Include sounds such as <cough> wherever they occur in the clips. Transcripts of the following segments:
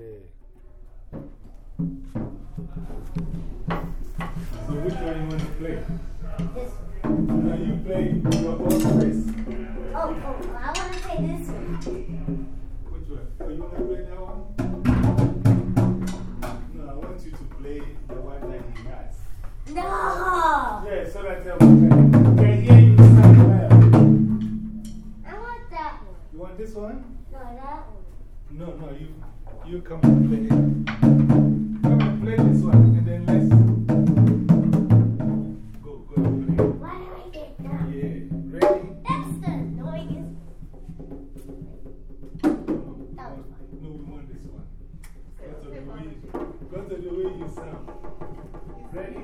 So which one you want to play? This one. Now you play your own place. Oh, oh, I want to play this one. Which one? Oh, you want to play that one? No, I want you to play the one that he has. No! Yeah, so that I can hear you sound well. I want that one. You want this one? No, that one. No, no, you, you come and play. Come and play this one, and then let's go, go and play. Why do I get that? Yeah, ready? That's the noise. That was fine. No, we want this one. Because of the way, because of the way you sound. Ready?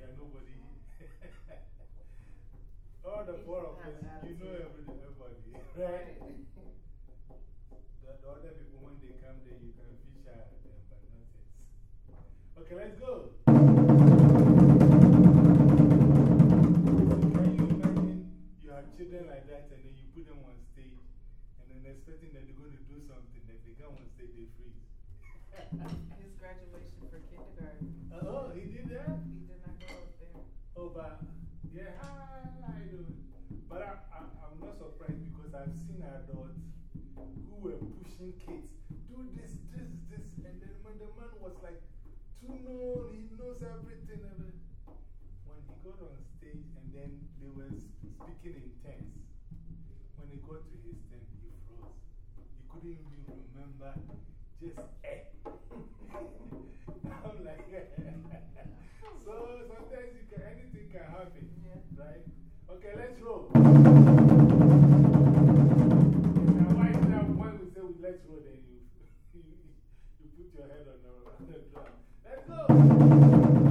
There are nobody. <laughs> All the four of us, you know every- everybody, <laughs> <laughs> right? The, the other people, when they come there, you can at them, but. Okay, let's go. Can you imagine you have children like that and then you put them on stage and then expecting that they're going to do something, that they come on stage, they freeze. His graduation for kindergarten. oh, he did that? Oh, but yeah, how you? But I, I, I'm not surprised because I've seen adults who were pushing kids, do this, this, this, and then when the man was like, too known, he knows everything. When he got on stage and then they were speaking in tense, when he got to his turn, he froze. He couldn't even remember just eh. <laughs> I'm like, you <laughs> can, anything can happen, right? Okay, let's roll. Now, why is that when we say let's roll, then you, <laughs> you, you put your head on the, on the drum? Let's go.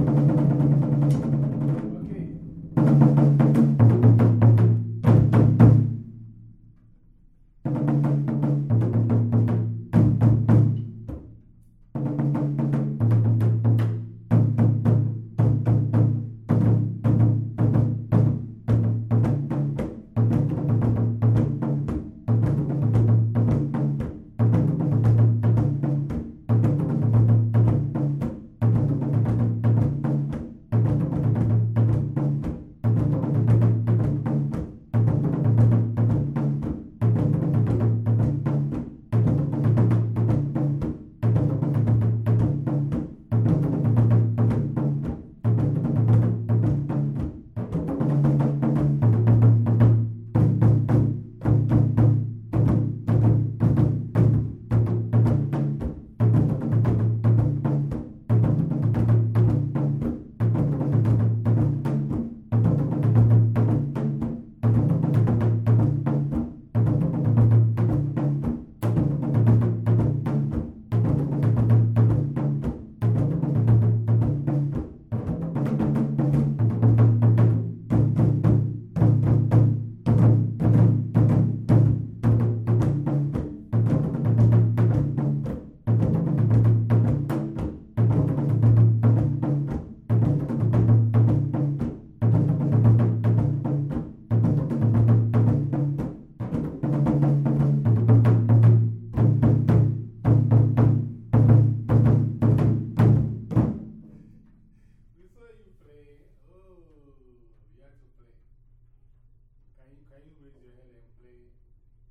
can you raise your head and play?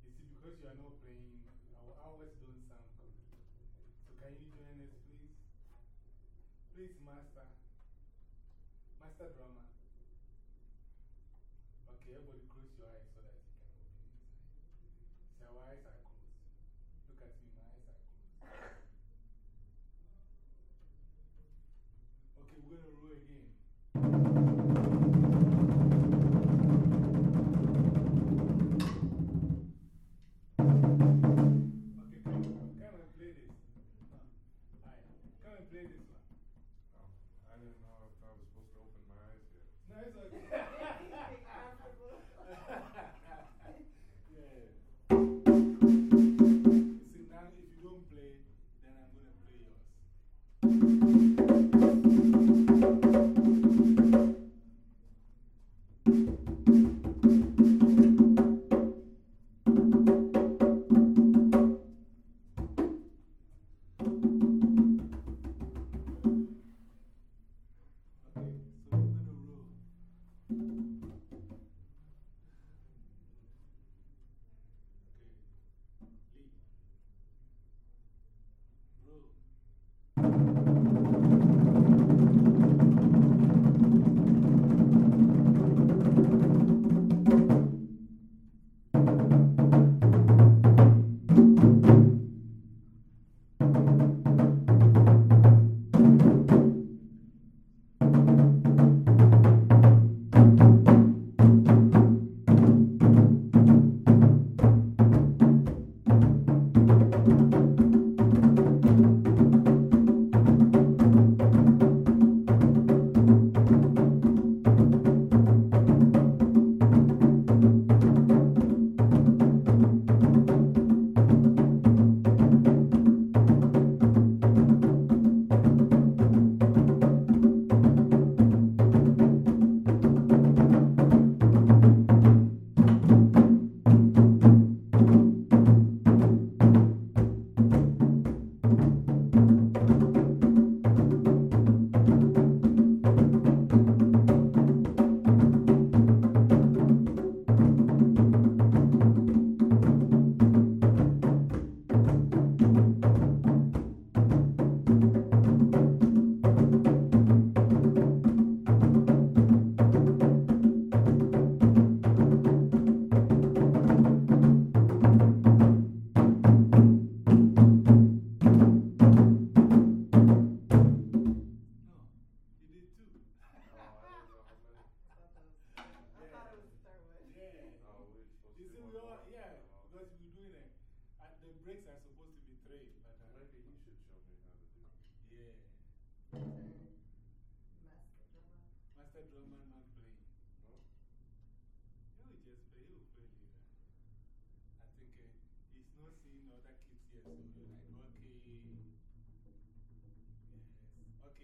You see, because you are not playing, our hours don't sound good. So can you join us, please? Please, Master. Master drummer. Okay, everybody close your eyes so that you can open inside. So our eyes are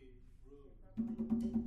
Yes.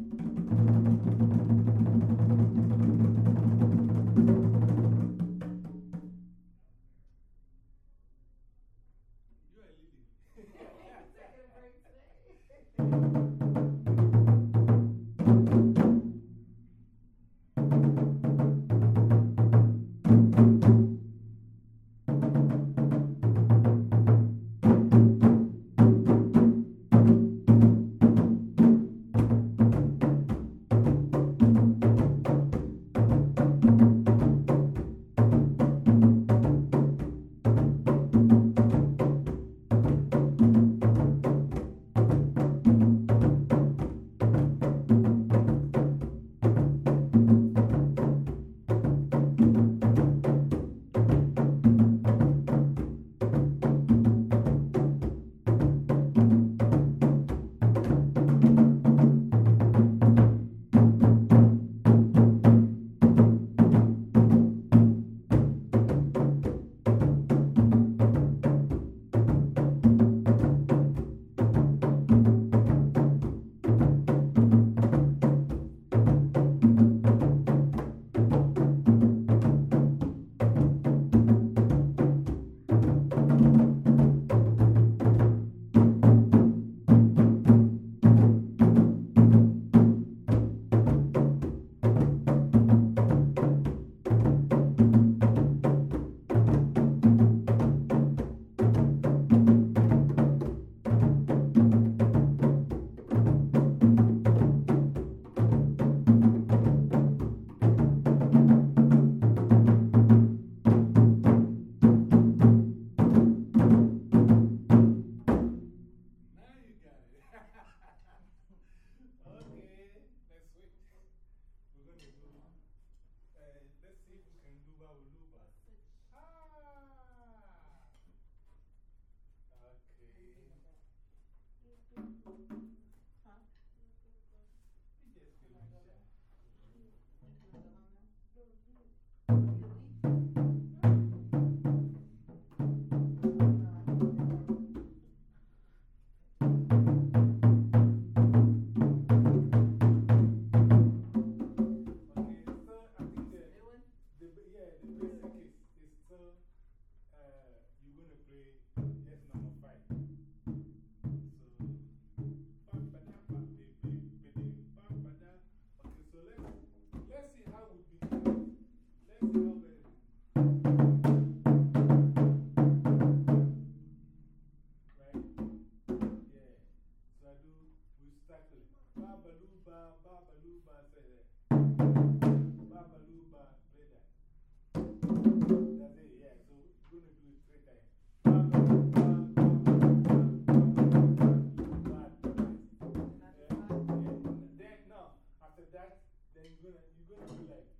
that, then you're gonna, you're gonna be like,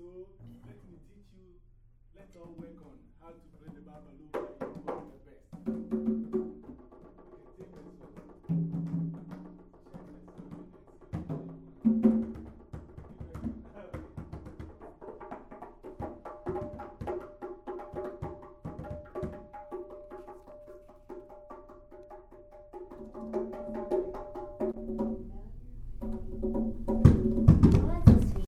So let me teach you, let's all work on how to play the babaloo.